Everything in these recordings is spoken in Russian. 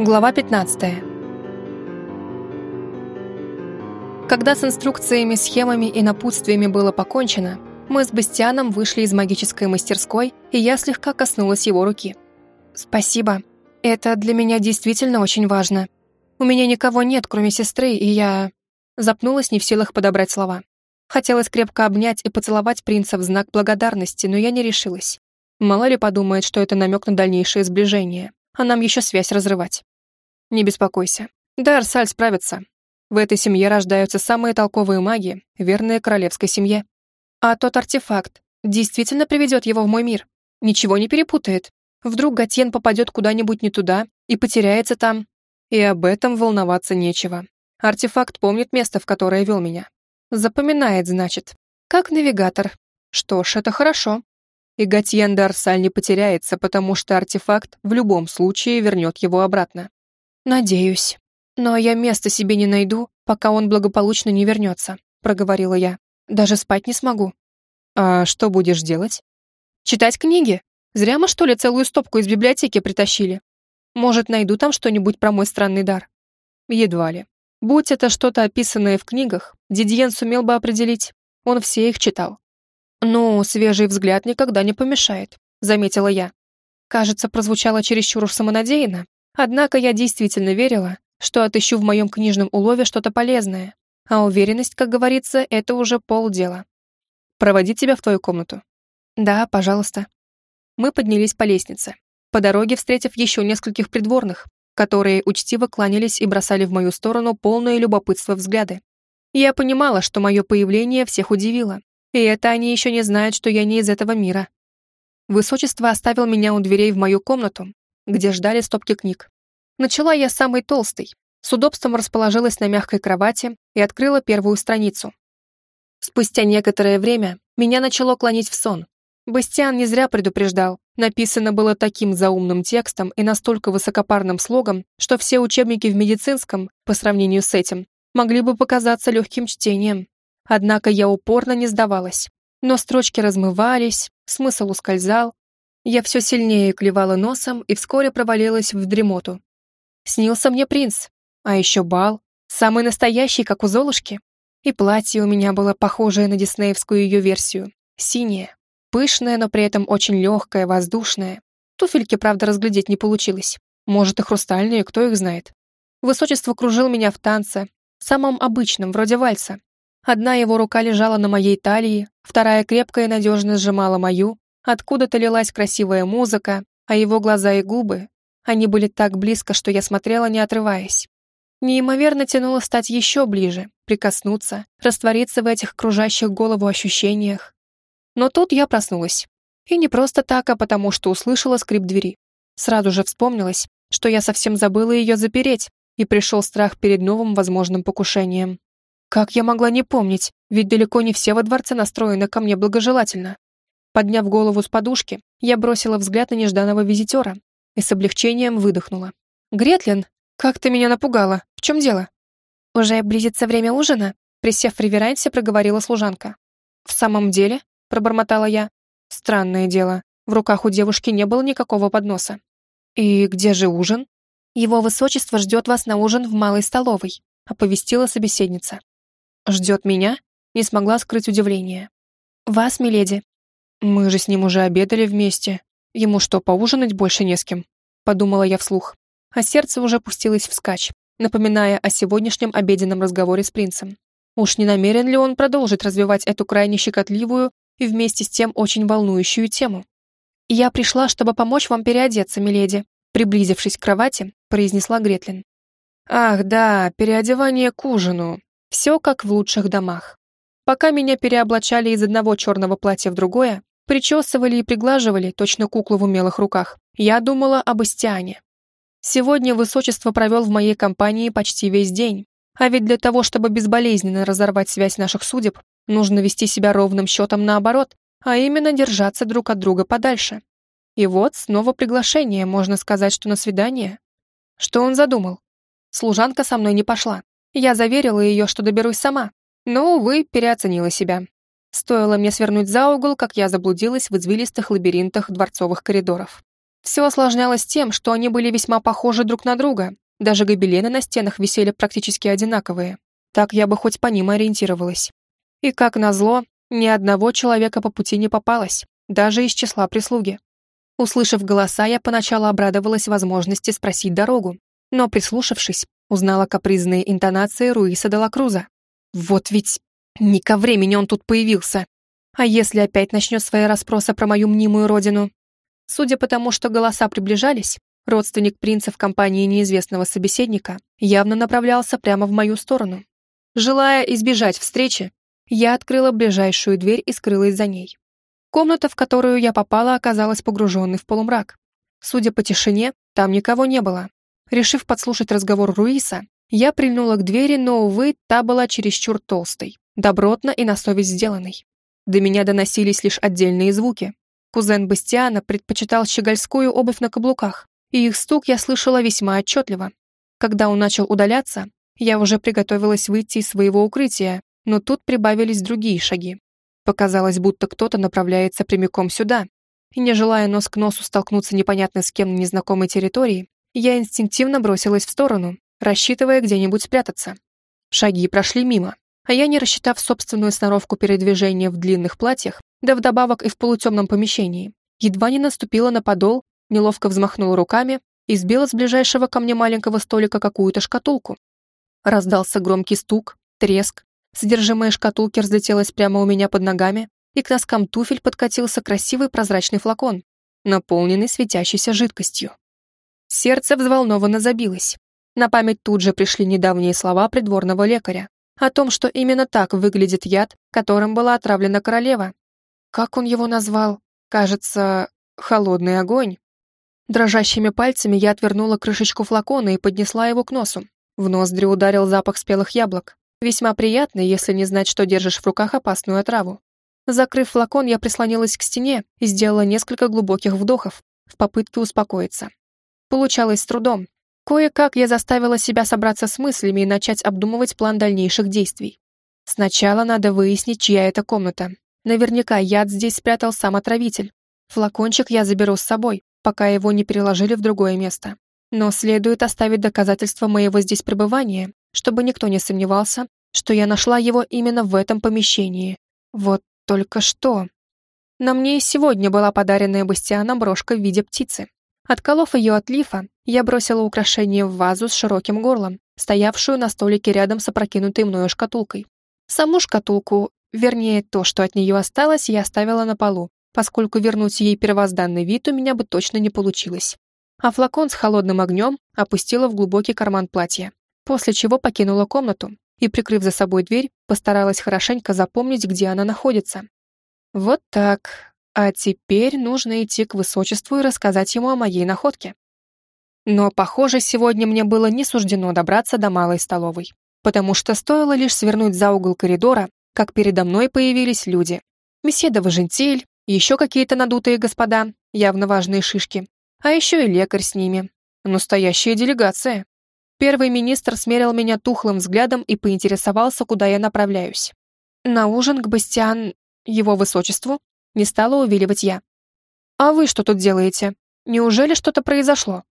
Глава 15. Когда с инструкциями, схемами и напутствиями было покончено, мы с Бастианом вышли из магической мастерской, и я слегка коснулась его руки. «Спасибо. Это для меня действительно очень важно. У меня никого нет, кроме сестры, и я...» Запнулась не в силах подобрать слова. Хотелось крепко обнять и поцеловать принца в знак благодарности, но я не решилась. Мало ли подумает, что это намек на дальнейшее сближение, а нам еще связь разрывать. Не беспокойся. Да, Арсаль справится. В этой семье рождаются самые толковые маги, верные королевской семье. А тот артефакт действительно приведет его в мой мир. Ничего не перепутает. Вдруг Гатьен попадет куда-нибудь не туда и потеряется там. И об этом волноваться нечего. Артефакт помнит место, в которое вел меня. Запоминает, значит. Как навигатор. Что ж, это хорошо. И Гатьен Дарсаль не потеряется, потому что артефакт в любом случае вернет его обратно. «Надеюсь. Но я места себе не найду, пока он благополучно не вернется», — проговорила я. «Даже спать не смогу». «А что будешь делать?» «Читать книги. Зря мы, что ли, целую стопку из библиотеки притащили. Может, найду там что-нибудь про мой странный дар?» «Едва ли. Будь это что-то описанное в книгах, Дидьен сумел бы определить. Он все их читал». «Ну, свежий взгляд никогда не помешает», — заметила я. Кажется, прозвучало чересчур самонадеянно, Однако я действительно верила, что отыщу в моем книжном улове что-то полезное, а уверенность, как говорится, это уже полдела. Проводить тебя в твою комнату? Да, пожалуйста. Мы поднялись по лестнице, по дороге встретив еще нескольких придворных, которые учтиво кланялись и бросали в мою сторону полное любопытство взгляды. Я понимала, что мое появление всех удивило, и это они еще не знают, что я не из этого мира. Высочество оставил меня у дверей в мою комнату, где ждали стопки книг. Начала я самой толстой, с удобством расположилась на мягкой кровати и открыла первую страницу. Спустя некоторое время меня начало клонить в сон. Бастиан не зря предупреждал. Написано было таким заумным текстом и настолько высокопарным слогом, что все учебники в медицинском, по сравнению с этим, могли бы показаться легким чтением. Однако я упорно не сдавалась. Но строчки размывались, смысл ускользал, я все сильнее клевала носом и вскоре провалилась в дремоту. Снился мне принц, а еще бал, самый настоящий, как у Золушки. И платье у меня было похожее на диснеевскую ее версию, синее, пышное, но при этом очень легкое, воздушное. Туфельки, правда, разглядеть не получилось. Может, и хрустальные, кто их знает. Высочество кружил меня в танце, самом обычном, вроде вальса. Одна его рука лежала на моей талии, вторая крепко и надежно сжимала мою, Откуда-то лилась красивая музыка, а его глаза и губы, они были так близко, что я смотрела, не отрываясь. Неимоверно тянуло стать еще ближе, прикоснуться, раствориться в этих кружащих голову ощущениях. Но тут я проснулась. И не просто так, а потому что услышала скрип двери. Сразу же вспомнилось, что я совсем забыла ее запереть, и пришел страх перед новым возможным покушением. Как я могла не помнить, ведь далеко не все во дворце настроены ко мне благожелательно. Подняв голову с подушки, я бросила взгляд на нежданного визитера и с облегчением выдохнула. «Гретлин, как ты меня напугала! В чем дело?» «Уже близится время ужина?» Присев в реверансе, проговорила служанка. «В самом деле?» — пробормотала я. «Странное дело. В руках у девушки не было никакого подноса. И где же ужин?» «Его высочество ждет вас на ужин в малой столовой», — оповестила собеседница. «Ждет меня?» — не смогла скрыть удивление. «Вас, миледи», «Мы же с ним уже обедали вместе. Ему что, поужинать больше не с кем?» Подумала я вслух. А сердце уже пустилось вскачь, напоминая о сегодняшнем обеденном разговоре с принцем. Уж не намерен ли он продолжить развивать эту крайне щекотливую и вместе с тем очень волнующую тему? «Я пришла, чтобы помочь вам переодеться, миледи», приблизившись к кровати, произнесла Гретлин. «Ах, да, переодевание к ужину. Все как в лучших домах. Пока меня переоблачали из одного черного платья в другое, Причесывали и приглаживали, точно куклу в умелых руках. Я думала об Истиане. Сегодня высочество провел в моей компании почти весь день. А ведь для того, чтобы безболезненно разорвать связь наших судеб, нужно вести себя ровным счетом наоборот, а именно держаться друг от друга подальше. И вот снова приглашение, можно сказать, что на свидание. Что он задумал? Служанка со мной не пошла. Я заверила ее, что доберусь сама. Но, увы, переоценила себя. Стоило мне свернуть за угол, как я заблудилась в извилистых лабиринтах дворцовых коридоров. Все осложнялось тем, что они были весьма похожи друг на друга, даже гобелены на стенах висели практически одинаковые. Так я бы хоть по ним ориентировалась. И как назло, ни одного человека по пути не попалось, даже из числа прислуги. Услышав голоса, я поначалу обрадовалась возможности спросить дорогу, но, прислушавшись, узнала капризные интонации Руиса де ла. Вот ведь не ко времени он тут появился. А если опять начнет свои расспросы про мою мнимую родину? Судя по тому, что голоса приближались, родственник принца в компании неизвестного собеседника явно направлялся прямо в мою сторону. Желая избежать встречи, я открыла ближайшую дверь и скрылась за ней. Комната, в которую я попала, оказалась погруженной в полумрак. Судя по тишине, там никого не было. Решив подслушать разговор Руиса, я прильнула к двери, но, увы, та была чересчур толстой, добротно и на совесть сделанной. До меня доносились лишь отдельные звуки. Кузен Бастиана предпочитал щегольскую обувь на каблуках, и их стук я слышала весьма отчетливо. Когда он начал удаляться, я уже приготовилась выйти из своего укрытия, но тут прибавились другие шаги. Показалось, будто кто-то направляется прямиком сюда. И не желая нос к носу столкнуться непонятно с кем на незнакомой территории, я инстинктивно бросилась в сторону, рассчитывая где-нибудь спрятаться. Шаги прошли мимо, а я, не рассчитав собственную сноровку передвижения в длинных платьях, да вдобавок и в полутемном помещении, едва не наступила на подол, неловко взмахнула руками и сбила с ближайшего ко мне маленького столика какую-то шкатулку. Раздался громкий стук, треск, содержимое шкатулки разлетелось прямо у меня под ногами, и к носкам туфель подкатился красивый прозрачный флакон, наполненный светящейся жидкостью. Сердце взволнованно забилось. На память тут же пришли недавние слова придворного лекаря о том, что именно так выглядит яд, которым была отравлена королева. Как он его назвал? Кажется, холодный огонь. Дрожащими пальцами я отвернула крышечку флакона и поднесла его к носу. В ноздри ударил запах спелых яблок. Весьма приятный, если не знать, что держишь в руках опасную отраву. Закрыв флакон, я прислонилась к стене и сделала несколько глубоких вдохов в попытке успокоиться. Получалось с трудом. Кое-как я заставила себя собраться с мыслями и начать обдумывать план дальнейших действий. Сначала надо выяснить, чья это комната. Наверняка яд здесь спрятал сам отравитель. Флакончик я заберу с собой, пока его не переложили в другое место. Но следует оставить доказательства моего здесь пребывания, чтобы никто не сомневался, что я нашла его именно в этом помещении. Вот только что. На мне и сегодня была подаренная Бастианом брошка в виде птицы. Отколов ее от лифа, я бросила украшение в вазу с широким горлом, стоявшую на столике рядом с опрокинутой мною шкатулкой. Саму шкатулку, вернее, то, что от нее осталось, я оставила на полу, поскольку вернуть ей первозданный вид у меня бы точно не получилось. А флакон с холодным огнем опустила в глубокий карман платья, после чего покинула комнату и, прикрыв за собой дверь, постаралась хорошенько запомнить, где она находится. Вот так. А теперь нужно идти к высочеству и рассказать ему о моей находке. Но, похоже, сегодня мне было не суждено добраться до малой столовой, потому что стоило лишь свернуть за угол коридора, как передо мной появились люди. Месье де Важентиль, еще какие-то надутые господа, явно важные шишки, а еще и лекарь с ними. Настоящая делегация. Первый министр смерил меня тухлым взглядом и поинтересовался, куда я направляюсь. На ужин к Бастиан... его высочеству? Не стала увиливать я. «А вы что тут делаете? Неужели что-то произошло?»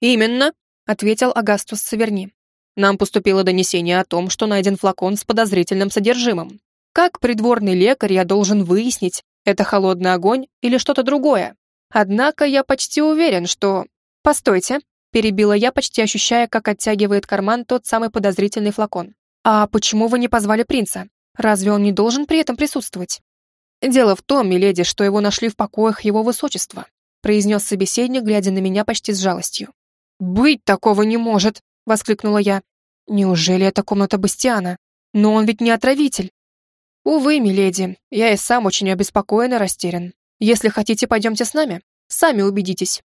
«Именно», — ответил Агастус Саверни. «Нам поступило донесение о том, что найден флакон с подозрительным содержимым. Как придворный лекарь я должен выяснить, это холодный огонь или что-то другое. Однако я почти уверен, что... Постойте, перебила я, почти ощущая, как оттягивает карман тот самый подозрительный флакон. А почему вы не позвали принца? Разве он не должен при этом присутствовать? «Дело в том, миледи, что его нашли в покоях его высочества», произнес собеседник, глядя на меня почти с жалостью. «Быть такого не может!» — воскликнула я. «Неужели это комната Бастиана? Но он ведь не отравитель!» «Увы, миледи, я и сам очень обеспокоен и растерян. Если хотите, пойдемте с нами. Сами убедитесь».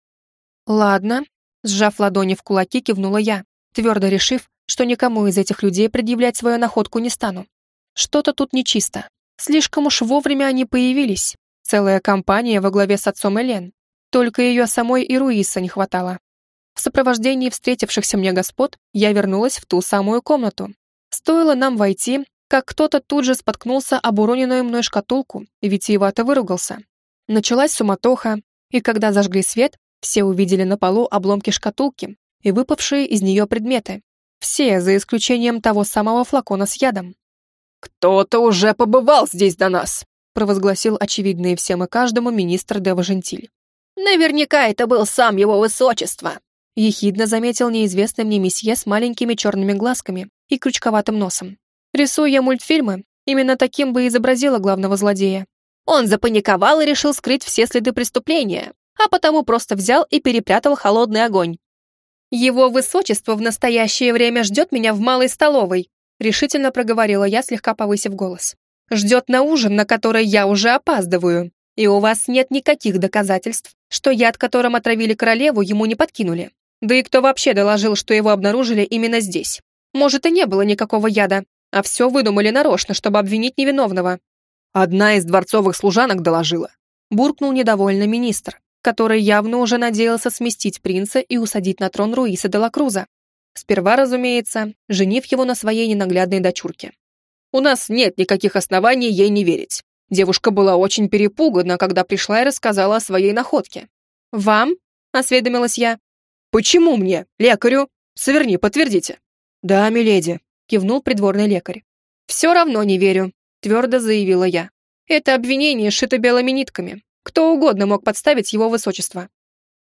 «Ладно», — сжав ладони в кулаки, кивнула я, твердо решив, что никому из этих людей предъявлять свою находку не стану. Что-то тут нечисто. Слишком уж вовремя они появились. Целая компания во главе с отцом Элен. Только ее самой и Руиса не хватало. В сопровождении встретившихся мне господ я вернулась в ту самую комнату. Стоило нам войти, как кто-то тут же споткнулся об уроненную мной шкатулку и витиевато выругался. Началась суматоха, и когда зажгли свет, Все увидели на полу обломки шкатулки и выпавшие из нее предметы. Все, за исключением того самого флакона с ядом. «Кто-то уже побывал здесь до нас!» провозгласил очевидный всем и каждому министр де Важентиль. «Наверняка это был сам его высочество!» ехидно заметил неизвестный мне месье с маленькими черными глазками и крючковатым носом. Рисуя мультфильмы, именно таким бы изобразила главного злодея. Он запаниковал и решил скрыть все следы преступления, а потому просто взял и перепрятал холодный огонь. «Его высочество в настоящее время ждет меня в малой столовой», решительно проговорила я, слегка повысив голос. «Ждет на ужин, на который я уже опаздываю, и у вас нет никаких доказательств, что яд, которым отравили королеву, ему не подкинули. Да и кто вообще доложил, что его обнаружили именно здесь? Может, и не было никакого яда, а все выдумали нарочно, чтобы обвинить невиновного. Одна из дворцовых служанок доложила. Буркнул недовольно министр, который явно уже надеялся сместить принца и усадить на трон Руиса де Лакруза. Сперва, разумеется, женив его на своей ненаглядной дочурке. У нас нет никаких оснований ей не верить. Девушка была очень перепугана, когда пришла и рассказала о своей находке. «Вам?» — осведомилась я. «Почему мне? Лекарю? Сверни, подтвердите». «Да, миледи», — кивнул придворный лекарь. «Все равно не верю», — твердо заявила я. «Это обвинение сшито белыми нитками. Кто угодно мог подставить его высочество».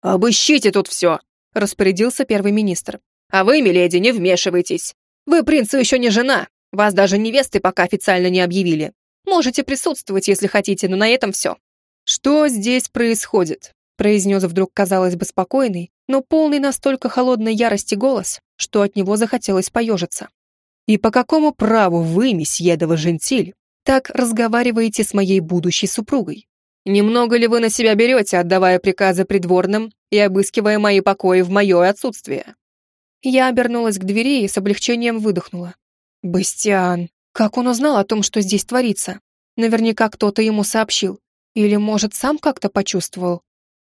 «Обыщите тут все», — распорядился первый министр. «А вы, миледи, не вмешивайтесь. Вы принцу еще не жена. Вас даже невесты пока официально не объявили. Можете присутствовать, если хотите, но на этом все». «Что здесь происходит?» произнес вдруг, казалось бы, спокойный, но полный настолько холодной ярости голос, что от него захотелось поежиться. «И по какому праву вы, месье де Важентиль, так разговариваете с моей будущей супругой? Немного ли вы на себя берете, отдавая приказы придворным и обыскивая мои покои в мое отсутствие?» Я обернулась к двери и с облегчением выдохнула. «Бастиан, как он узнал о том, что здесь творится? Наверняка кто-то ему сообщил. Или, может, сам как-то почувствовал?»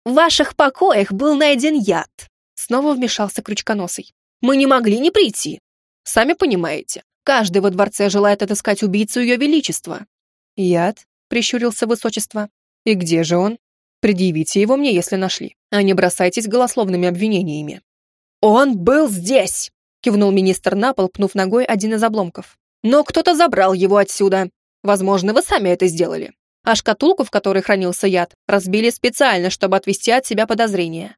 «В ваших покоях был найден яд», — снова вмешался Крючконосый. «Мы не могли не прийти. Сами понимаете, каждый во дворце желает отыскать убийцу Ее Величества». «Яд?» — прищурился Высочество. «И где же он? Предъявите его мне, если нашли, а не бросайтесь голословными обвинениями». «Он был здесь!» — кивнул министр на пол, пнув ногой один из обломков. «Но кто-то забрал его отсюда. Возможно, вы сами это сделали а шкатулку, в которой хранился яд, разбили специально, чтобы отвести от себя подозрения.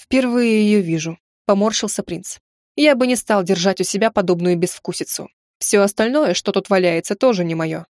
«Впервые ее вижу», — поморщился принц. «Я бы не стал держать у себя подобную безвкусицу. Все остальное, что тут валяется, тоже не мое».